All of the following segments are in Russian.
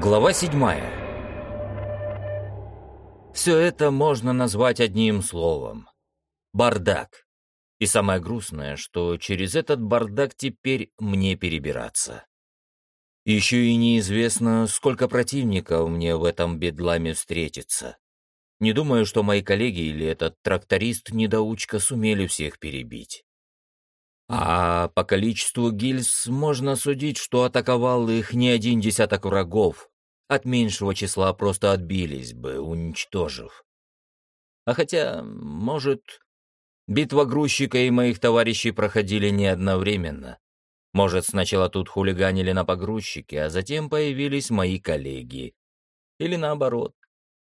Глава седьмая. Все это можно назвать одним словом. Бардак. И самое грустное, что через этот бардак теперь мне перебираться. Еще и неизвестно, сколько противников мне в этом бедламе встретится. Не думаю, что мои коллеги или этот тракторист-недоучка сумели всех перебить. А по количеству гильз можно судить, что атаковал их не один десяток врагов. От меньшего числа просто отбились бы, уничтожив. А хотя, может, битва грузчика и моих товарищей проходили не одновременно. Может, сначала тут хулиганили на погрузчике, а затем появились мои коллеги. Или наоборот.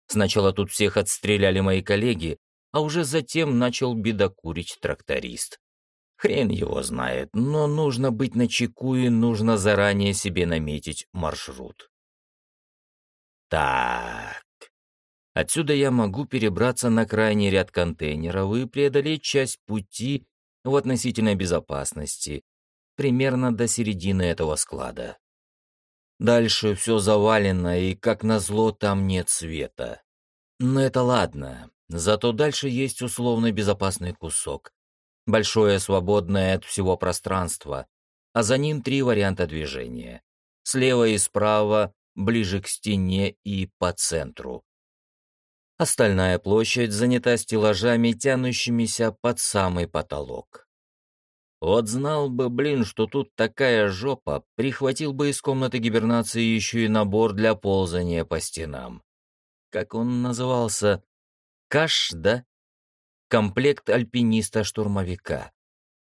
Сначала тут всех отстреляли мои коллеги, а уже затем начал бедокурить тракторист. Хрен его знает, но нужно быть начеку и нужно заранее себе наметить маршрут. Так. Отсюда я могу перебраться на крайний ряд контейнеров и преодолеть часть пути в относительной безопасности, примерно до середины этого склада. Дальше все завалено, и, как назло, там нет света. Но это ладно, зато дальше есть условно безопасный кусок. Большое свободное от всего пространство, а за ним три варианта движения. Слева и справа, ближе к стене и по центру. Остальная площадь занята стеллажами, тянущимися под самый потолок. Вот знал бы, блин, что тут такая жопа, прихватил бы из комнаты гибернации еще и набор для ползания по стенам. Как он назывался? Каш, да? Комплект альпиниста-штурмовика.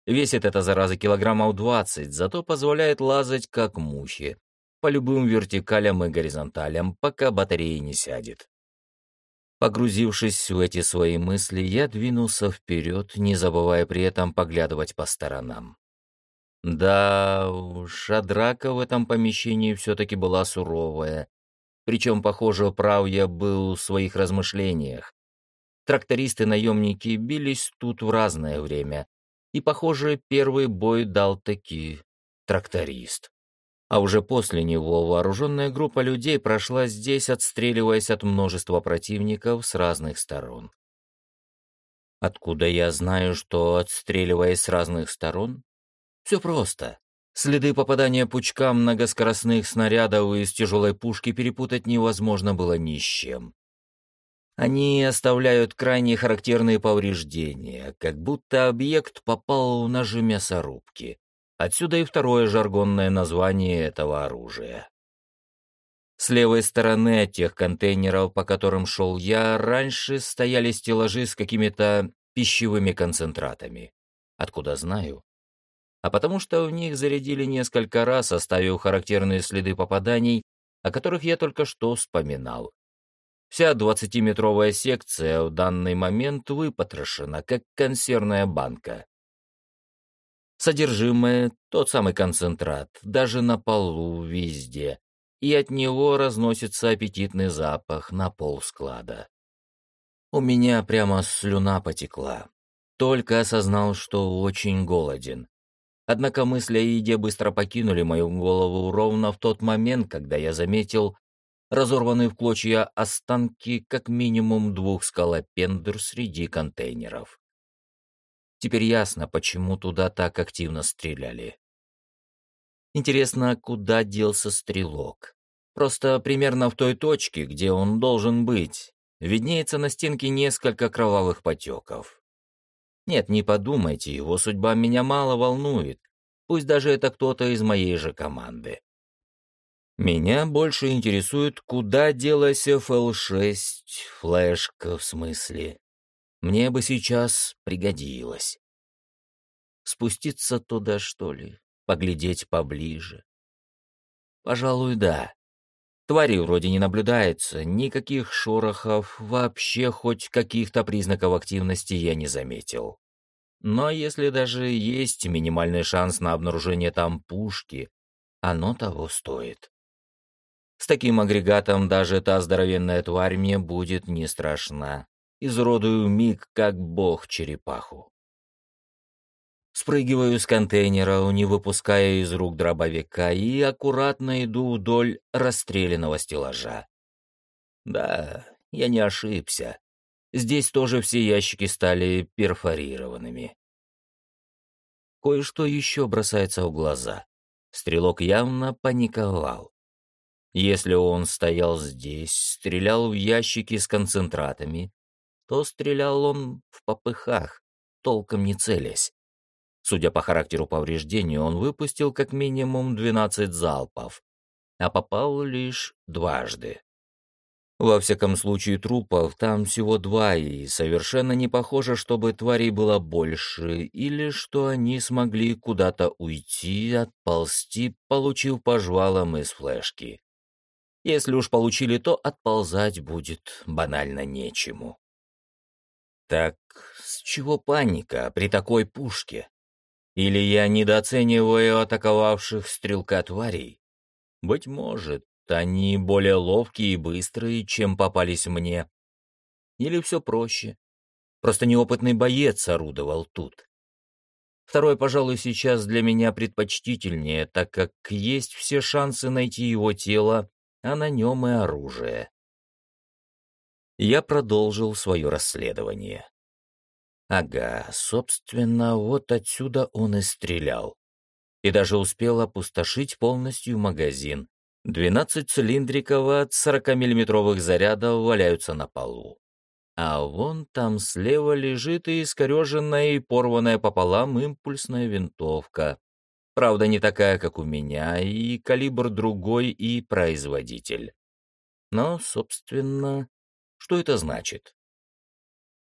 Весит эта зараза килограммов двадцать, зато позволяет лазать как мухи, по любым вертикалям и горизонталям, пока батарея не сядет. Погрузившись в эти свои мысли, я двинулся вперед, не забывая при этом поглядывать по сторонам. Да уж, а драка в этом помещении все-таки была суровая. Причем, похоже, прав я был в своих размышлениях. Трактористы-наемники бились тут в разное время. И, похоже, первый бой дал таки тракторист а уже после него вооруженная группа людей прошла здесь, отстреливаясь от множества противников с разных сторон. Откуда я знаю, что отстреливаясь с разных сторон? Все просто. Следы попадания пучка многоскоростных снарядов из тяжелой пушки перепутать невозможно было ни с чем. Они оставляют крайне характерные повреждения, как будто объект попал в ножи мясорубки. Отсюда и второе жаргонное название этого оружия. С левой стороны от тех контейнеров, по которым шел я, раньше стояли стеллажи с какими-то пищевыми концентратами. Откуда знаю? А потому что в них зарядили несколько раз, оставив характерные следы попаданий, о которых я только что вспоминал. Вся двадцатиметровая секция в данный момент выпотрошена, как консервная банка. Содержимое — тот самый концентрат, даже на полу, везде, и от него разносится аппетитный запах на пол склада. У меня прямо слюна потекла. Только осознал, что очень голоден. Однако мысли о еде быстро покинули мою голову ровно в тот момент, когда я заметил разорванные в клочья останки как минимум двух скалопендр среди контейнеров. Теперь ясно, почему туда так активно стреляли. Интересно, куда делся стрелок? Просто примерно в той точке, где он должен быть, виднеется на стенке несколько кровавых потеков. Нет, не подумайте, его судьба меня мало волнует, пусть даже это кто-то из моей же команды. Меня больше интересует, куда делась FL-6, флешка в смысле. Мне бы сейчас пригодилось. Спуститься туда, что ли? Поглядеть поближе? Пожалуй, да. Твари вроде не наблюдается, никаких шорохов, вообще хоть каких-то признаков активности я не заметил. Но если даже есть минимальный шанс на обнаружение там пушки, оно того стоит. С таким агрегатом даже та здоровенная тварь мне будет не страшна изуродую миг, как бог черепаху. Спрыгиваю с контейнера, не выпуская из рук дробовика, и аккуратно иду вдоль расстрелянного стеллажа. Да, я не ошибся. Здесь тоже все ящики стали перфорированными. Кое-что еще бросается в глаза. Стрелок явно паниковал. Если он стоял здесь, стрелял в ящики с концентратами, то стрелял он в попыхах, толком не целясь. Судя по характеру повреждений, он выпустил как минимум 12 залпов, а попал лишь дважды. Во всяком случае, трупов там всего два, и совершенно не похоже, чтобы тварей было больше, или что они смогли куда-то уйти, отползти, получив по жвалам из флешки. Если уж получили, то отползать будет банально нечему. Так с чего паника при такой пушке? Или я недооцениваю атаковавших стрелка тварей? Быть может, они более ловкие и быстрые, чем попались мне. Или все проще. Просто неопытный боец орудовал тут. Второй, пожалуй, сейчас для меня предпочтительнее, так как есть все шансы найти его тело, а на нем и оружие. Я продолжил свое расследование. Ага, собственно, вот отсюда он и стрелял. И даже успел опустошить полностью магазин. Двенадцать цилиндриков от 40-миллиметровых зарядов валяются на полу. А вон там слева лежит и искореженная и порванная пополам импульсная винтовка. Правда, не такая, как у меня, и калибр другой, и производитель. Но, собственно, что это значит?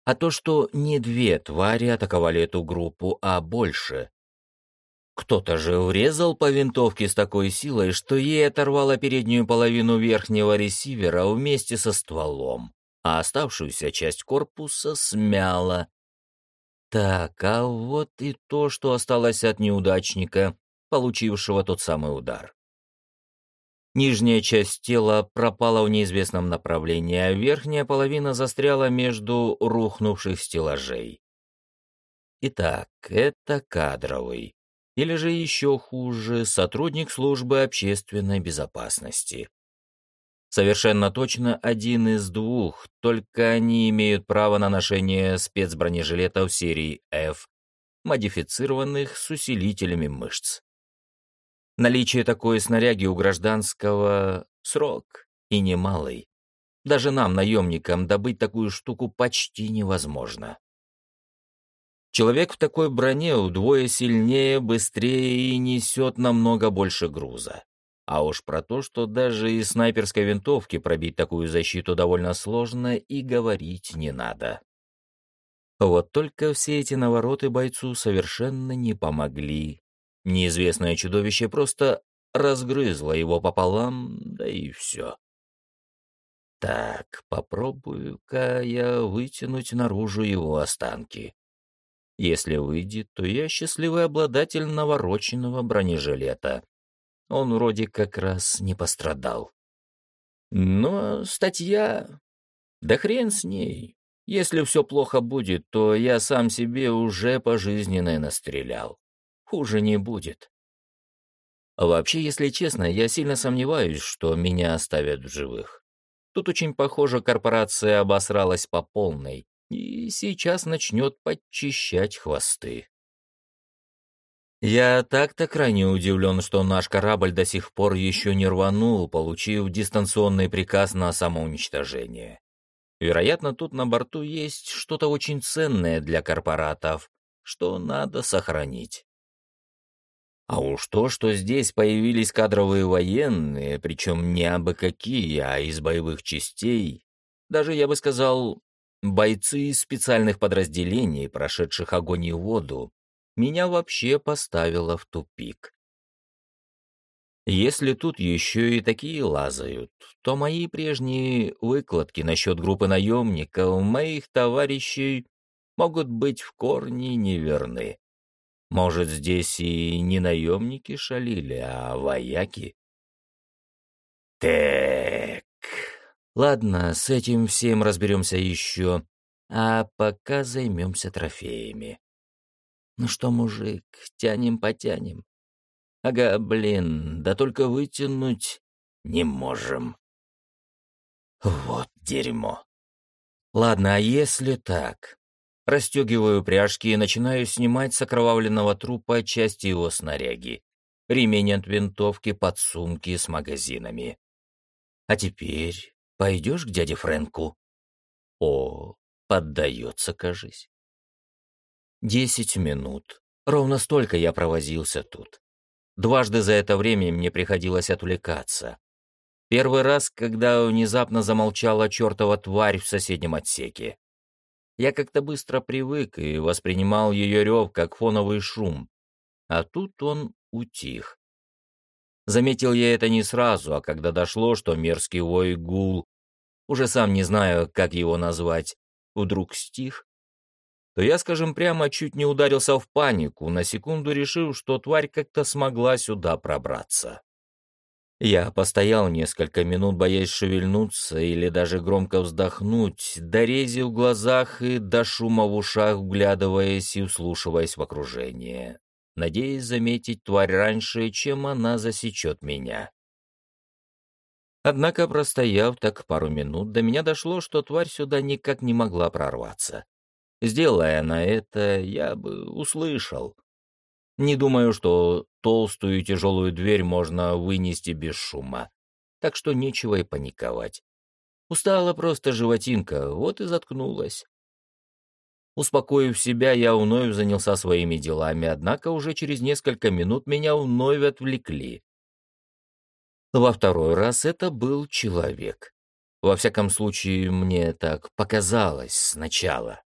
а то, что не две твари атаковали эту группу, а больше. Кто-то же врезал по винтовке с такой силой, что ей оторвало переднюю половину верхнего ресивера вместе со стволом, а оставшуюся часть корпуса смяло. Так, а вот и то, что осталось от неудачника, получившего тот самый удар. Нижняя часть тела пропала в неизвестном направлении, а верхняя половина застряла между рухнувших стеллажей. Итак, это кадровый, или же еще хуже, сотрудник службы общественной безопасности. Совершенно точно один из двух, только они имеют право на ношение спецбронежилетов серии F, модифицированных с усилителями мышц. Наличие такой снаряги у гражданского — срок, и немалый. Даже нам, наемникам, добыть такую штуку почти невозможно. Человек в такой броне вдвое сильнее, быстрее и несет намного больше груза. А уж про то, что даже из снайперской винтовки пробить такую защиту довольно сложно, и говорить не надо. Вот только все эти навороты бойцу совершенно не помогли, Неизвестное чудовище просто разгрызло его пополам, да и все. Так, попробую-ка я вытянуть наружу его останки. Если выйдет, то я счастливый обладатель навороченного бронежилета. Он вроде как раз не пострадал. Но статья... Да хрен с ней. Если все плохо будет, то я сам себе уже пожизненно настрелял хуже не будет. Вообще, если честно, я сильно сомневаюсь, что меня оставят в живых. Тут очень похоже, корпорация обосралась по полной и сейчас начнет подчищать хвосты. Я так-то крайне удивлен, что наш корабль до сих пор еще не рванул, получив дистанционный приказ на самоуничтожение. Вероятно, тут на борту есть что-то очень ценное для корпоратов, что надо сохранить. А уж то, что здесь появились кадровые военные, причем не абы какие, а из боевых частей, даже, я бы сказал, бойцы из специальных подразделений, прошедших огонь и воду, меня вообще поставило в тупик. Если тут еще и такие лазают, то мои прежние выкладки насчет группы наемников моих товарищей могут быть в корне неверны. Может, здесь и не наемники шалили, а вояки? Так, ладно, с этим всем разберемся еще, а пока займемся трофеями. Ну что, мужик, тянем-потянем. Ага, блин, да только вытянуть не можем. Вот дерьмо. Ладно, а если так? Растегиваю пряжки и начинаю снимать с окровавленного трупа части его снаряги. Ремень от винтовки, подсумки с магазинами. А теперь пойдешь к дяде Фрэнку? О, поддается, кажись. Десять минут. Ровно столько я провозился тут. Дважды за это время мне приходилось отвлекаться. Первый раз, когда внезапно замолчала чертова тварь в соседнем отсеке. Я как-то быстро привык и воспринимал ее рев как фоновый шум. А тут он утих. Заметил я это не сразу, а когда дошло, что мерзкий вой гул, уже сам не знаю, как его назвать, вдруг стих, то я, скажем прямо, чуть не ударился в панику, на секунду решив, что тварь как-то смогла сюда пробраться. Я постоял несколько минут, боясь шевельнуться или даже громко вздохнуть, до рези в глазах и до шума в ушах, вглядываясь и вслушиваясь в окружение, надеясь заметить тварь раньше, чем она засечет меня. Однако, простояв так пару минут, до меня дошло, что тварь сюда никак не могла прорваться. Сделая она это, я бы услышал. Не думаю, что толстую тяжелую дверь можно вынести без шума. Так что нечего и паниковать. Устала просто животинка, вот и заткнулась. Успокоив себя, я вновь занялся своими делами, однако уже через несколько минут меня вновь отвлекли. Во второй раз это был человек. Во всяком случае, мне так показалось сначала.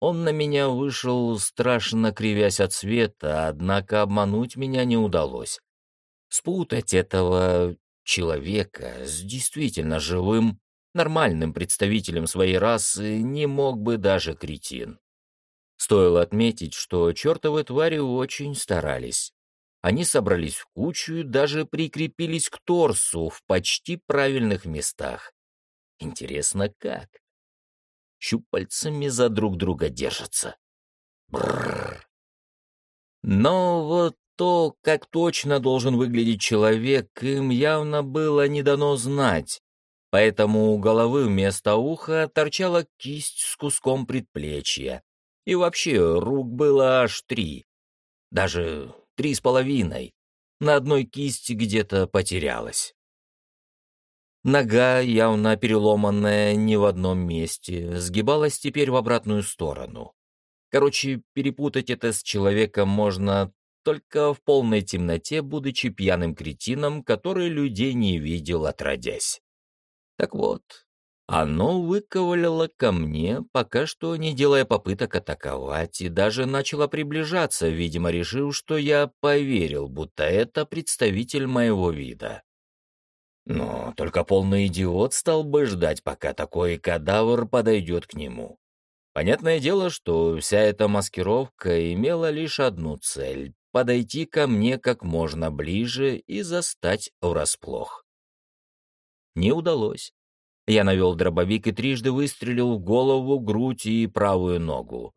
Он на меня вышел, страшно кривясь от света, однако обмануть меня не удалось. Спутать этого человека с действительно живым, нормальным представителем своей расы не мог бы даже кретин. Стоило отметить, что чертовы твари очень старались. Они собрались в кучу и даже прикрепились к торсу в почти правильных местах. Интересно, как? Щупальцами за друг друга держатся. Бррр. Но вот то, как точно должен выглядеть человек, им явно было не дано знать, поэтому у головы вместо уха торчала кисть с куском предплечья, и вообще рук было аж три, даже три с половиной, на одной кисти где-то потерялась. Нога, явно переломанная не в одном месте, сгибалась теперь в обратную сторону. Короче, перепутать это с человеком можно только в полной темноте, будучи пьяным кретином, который людей не видел отродясь. Так вот, оно выковыляло ко мне, пока что не делая попыток атаковать, и даже начало приближаться, видимо, решив, что я поверил, будто это представитель моего вида. Но только полный идиот стал бы ждать, пока такой кадавр подойдет к нему. Понятное дело, что вся эта маскировка имела лишь одну цель — подойти ко мне как можно ближе и застать врасплох. Не удалось. Я навел дробовик и трижды выстрелил в голову, грудь и правую ногу.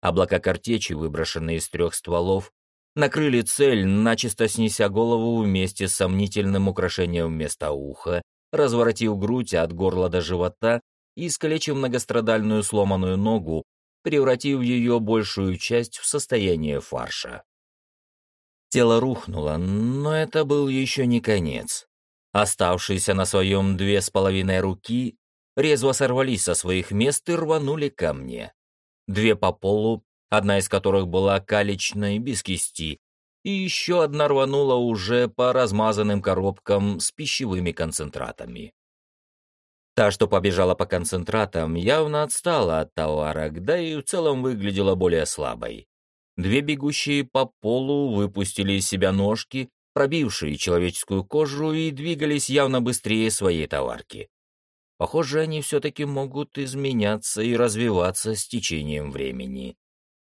Облака картечи, выброшенные из трех стволов, накрыли цель, начисто снеся голову вместе с сомнительным украшением вместо уха, разворотив грудь от горла до живота и искалечив многострадальную сломанную ногу, превратив ее большую часть в состояние фарша. Тело рухнуло, но это был еще не конец. Оставшиеся на своем две с половиной руки резво сорвались со своих мест и рванули ко мне. Две по полу, одна из которых была калечной, без кисти, и еще одна рванула уже по размазанным коробкам с пищевыми концентратами. Та, что побежала по концентратам, явно отстала от товарок, да и в целом выглядела более слабой. Две бегущие по полу выпустили из себя ножки, пробившие человеческую кожу, и двигались явно быстрее своей товарки. Похоже, они все-таки могут изменяться и развиваться с течением времени.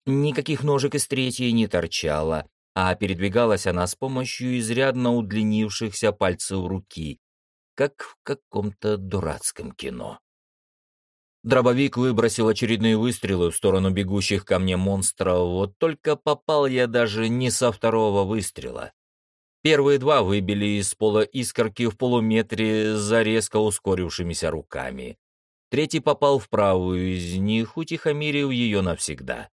Никаких ножек из третьей не торчало, а передвигалась она с помощью изрядно удлинившихся пальцев руки, как в каком-то дурацком кино. Дробовик выбросил очередные выстрелы в сторону бегущих ко мне монстров, вот только попал я даже не со второго выстрела. Первые два выбили из пола искорки в полуметре за резко ускорившимися руками. Третий попал в правую из них, утихомирив ее навсегда.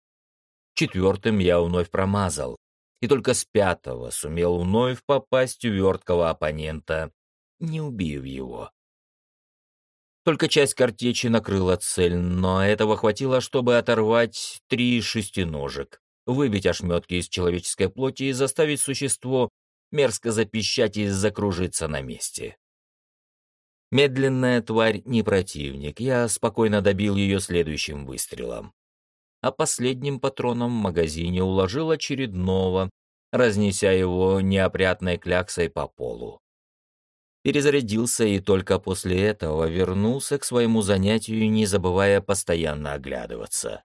Четвертым я вновь промазал, и только с пятого сумел вновь попасть в верткого оппонента, не убив его. Только часть картечи накрыла цель, но этого хватило, чтобы оторвать три шестиножек, выбить ошметки из человеческой плоти и заставить существо мерзко запищать и закружиться на месте. Медленная тварь не противник, я спокойно добил ее следующим выстрелом. А последним патроном в магазине уложил очередного, разнеся его неопрятной кляксой по полу перезарядился и только после этого вернулся к своему занятию, не забывая постоянно оглядываться.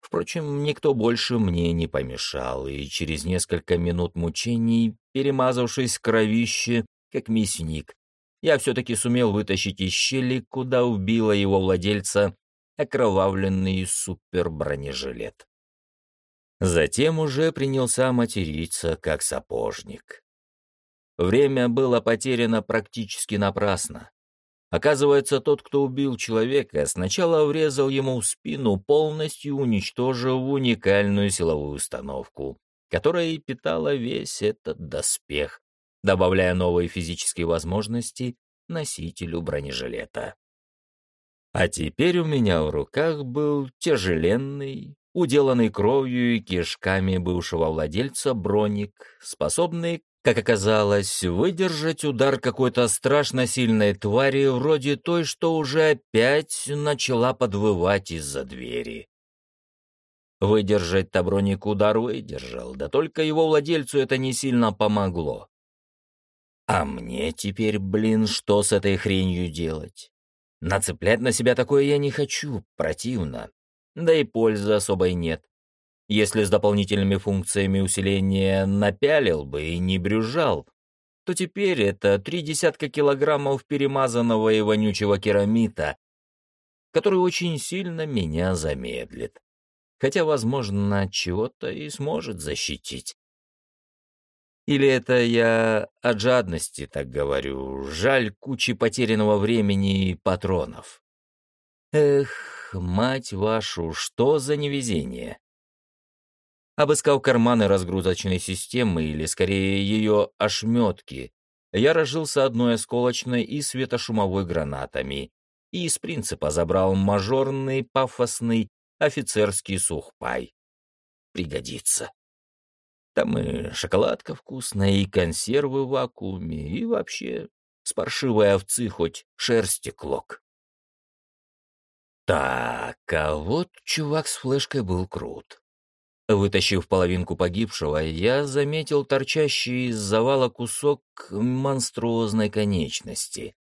Впрочем, никто больше мне не помешал, и через несколько минут мучений, перемазавшись кровище, как мясник, я все-таки сумел вытащить из щели, куда убило его владельца окровавленный супербронежилет. Затем уже принялся материться, как сапожник. Время было потеряно практически напрасно. Оказывается, тот, кто убил человека, сначала врезал ему в спину, полностью уничтожив уникальную силовую установку, которая и питала весь этот доспех, добавляя новые физические возможности носителю бронежилета. А теперь у меня в руках был тяжеленный, уделанный кровью и кишками бывшего владельца броник, способный как оказалось, выдержать удар какой-то страшно сильной твари, вроде той, что уже опять начала подвывать из-за двери. Выдержать Таброник удар выдержал, да только его владельцу это не сильно помогло. А мне теперь, блин, что с этой хренью делать? Нацеплять на себя такое я не хочу, противно. Да и пользы особой нет. Если с дополнительными функциями усиления напялил бы и не брюжал, то теперь это три десятка килограммов перемазанного и вонючего керамита, который очень сильно меня замедлит. Хотя, возможно, чего-то и сможет защитить. Или это я от жадности так говорю, жаль кучи потерянного времени и патронов. Эх, мать вашу, что за невезение. Обыскав карманы разгрузочной системы, или скорее ее ошметки, я разжился одной осколочной и светошумовой гранатами и из принципа забрал мажорный, пафосный, офицерский сухпай. Пригодится. Там и шоколадка вкусная, и консервы в вакууме, и вообще с паршивой овцы хоть шерсти клок. Так, а вот чувак с флешкой был крут. Вытащив половинку погибшего, я заметил торчащий из завала кусок монструозной конечности.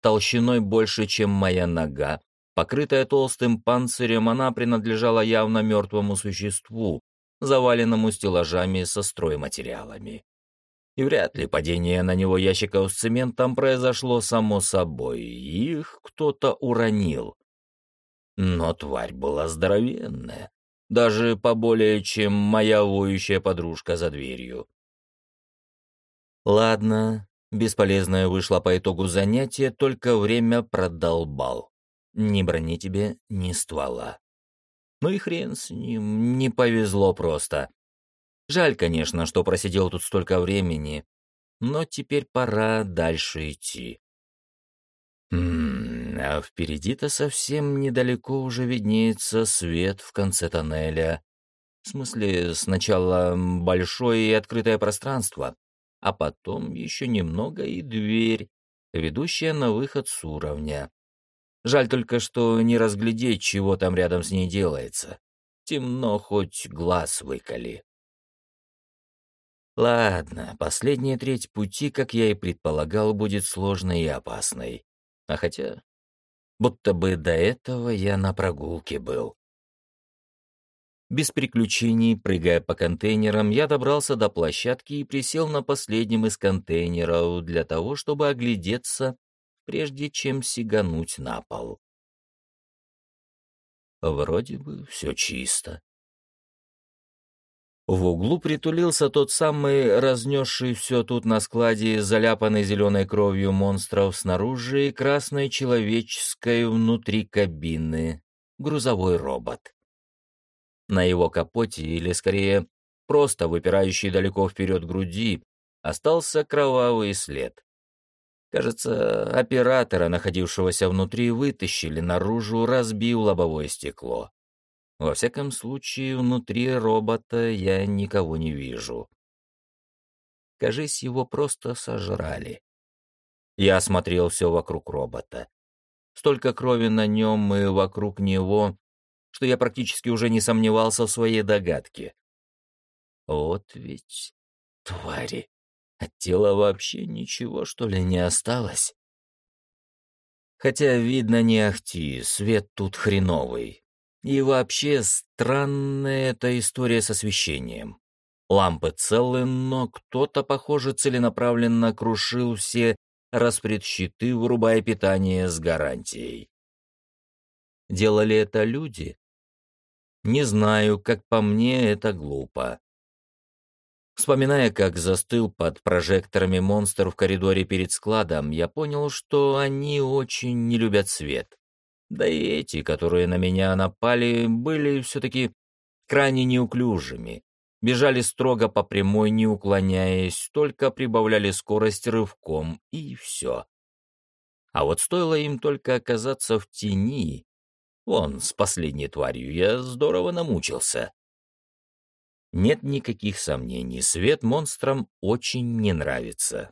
Толщиной больше, чем моя нога. Покрытая толстым панцирем, она принадлежала явно мертвому существу, заваленному стеллажами со стройматериалами. И вряд ли падение на него ящиков с цементом произошло само собой, их кто-то уронил. Но тварь была здоровенная, даже поболее, чем моя воющая подружка за дверью. Ладно, бесполезное вышло по итогу занятия, только время продолбал. Ни брони тебе, ни ствола. Ну и хрен с ним, не повезло просто. Жаль, конечно, что просидел тут столько времени, но теперь пора дальше идти. Ммм, а впереди-то совсем недалеко уже виднеется свет в конце тоннеля. В смысле, сначала большое и открытое пространство, а потом еще немного и дверь, ведущая на выход с уровня. Жаль только, что не разглядеть, чего там рядом с ней делается. Темно, хоть глаз выколи. Ладно, последняя треть пути, как я и предполагал, будет сложной и опасной. А хотя, будто бы до этого я на прогулке был. Без приключений, прыгая по контейнерам, я добрался до площадки и присел на последнем из контейнеров для того, чтобы оглядеться прежде чем сигануть на пол. Вроде бы все чисто. В углу притулился тот самый, разнесший все тут на складе, заляпанный зеленой кровью монстров снаружи и красной человеческой внутри кабины, грузовой робот. На его капоте, или скорее просто выпирающей далеко вперед груди, остался кровавый след. Кажется, оператора, находившегося внутри, вытащили наружу, разбив лобовое стекло. Во всяком случае, внутри робота я никого не вижу. Кажись, его просто сожрали. Я осмотрел все вокруг робота. Столько крови на нем и вокруг него, что я практически уже не сомневался в своей догадке. Вот ведь твари. От тела вообще ничего, что ли, не осталось? Хотя, видно, не ахти, свет тут хреновый. И вообще, странная эта история с освещением. Лампы целы, но кто-то, похоже, целенаправленно крушил все распредщиты, вырубая питание с гарантией. Делали это люди? Не знаю, как по мне, это глупо. Вспоминая, как застыл под прожекторами монстр в коридоре перед складом, я понял, что они очень не любят свет. Да и эти, которые на меня напали, были все-таки крайне неуклюжими. Бежали строго по прямой, не уклоняясь, только прибавляли скорость рывком, и все. А вот стоило им только оказаться в тени, вон, с последней тварью, я здорово намучился. Нет никаких сомнений, свет монстрам очень не нравится.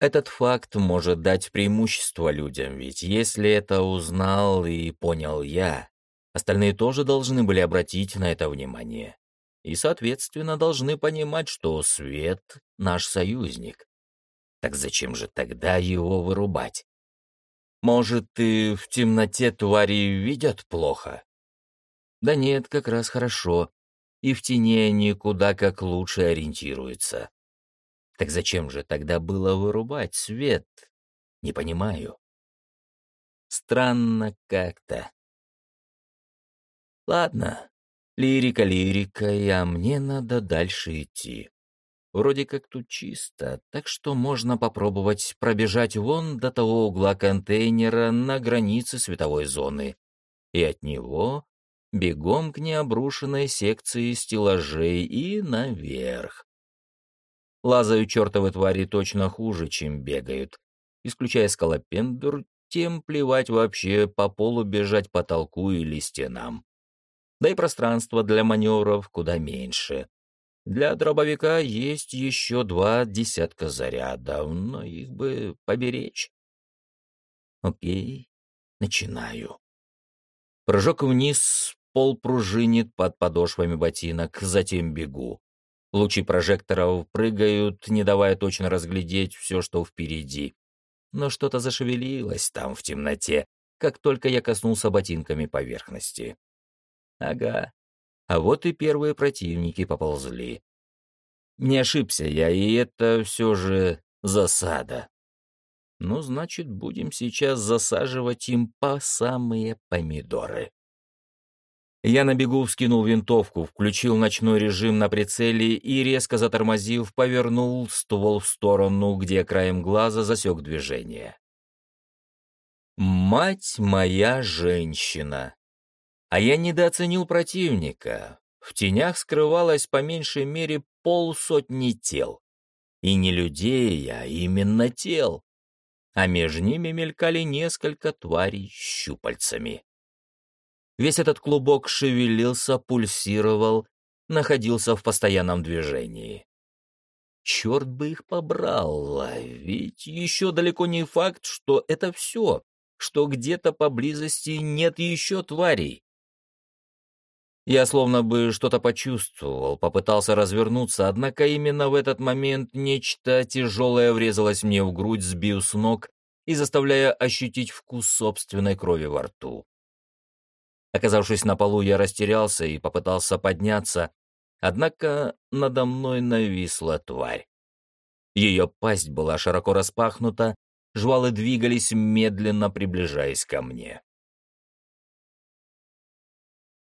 Этот факт может дать преимущество людям, ведь если это узнал и понял я, остальные тоже должны были обратить на это внимание. И, соответственно, должны понимать, что свет — наш союзник. Так зачем же тогда его вырубать? Может, и в темноте твари видят плохо? Да нет, как раз хорошо и в тени они куда как лучше ориентируются. Так зачем же тогда было вырубать свет? Не понимаю. Странно как-то. Ладно, лирика лирикой, а мне надо дальше идти. Вроде как тут чисто, так что можно попробовать пробежать вон до того угла контейнера на границе световой зоны. И от него бегом к необрушенной секции стеллажей и наверх. Лазают чертовы твари точно хуже, чем бегают. Исключая скалопендр, тем плевать вообще по полу бежать потолку или стенам. Да и пространство для маневров куда меньше. Для дробовика есть еще два десятка зарядов, но их бы поберечь. Окей, начинаю. Прыжок вниз, пол пружинит под подошвами ботинок, затем бегу. Лучи прожекторов прыгают, не давая точно разглядеть все, что впереди. Но что-то зашевелилось там в темноте, как только я коснулся ботинками поверхности. Ага, а вот и первые противники поползли. Не ошибся я, и это все же засада. Ну, значит, будем сейчас засаживать им по самые помидоры. Я на бегу вскинул винтовку, включил ночной режим на прицеле и, резко затормозив, повернул ствол в сторону, где краем глаза засек движение. «Мать моя женщина!» А я недооценил противника. В тенях скрывалось по меньшей мере полсотни тел. И не людей, а именно тел. А между ними мелькали несколько тварей щупальцами. Весь этот клубок шевелился, пульсировал, находился в постоянном движении. Черт бы их побрал, ведь еще далеко не факт, что это все, что где-то поблизости нет еще тварей. Я словно бы что-то почувствовал, попытался развернуться, однако именно в этот момент нечто тяжелое врезалось мне в грудь, сбив с ног и заставляя ощутить вкус собственной крови во рту. Оказавшись на полу, я растерялся и попытался подняться, однако надо мной нависла тварь. Ее пасть была широко распахнута, Жвалы двигались, медленно приближаясь ко мне.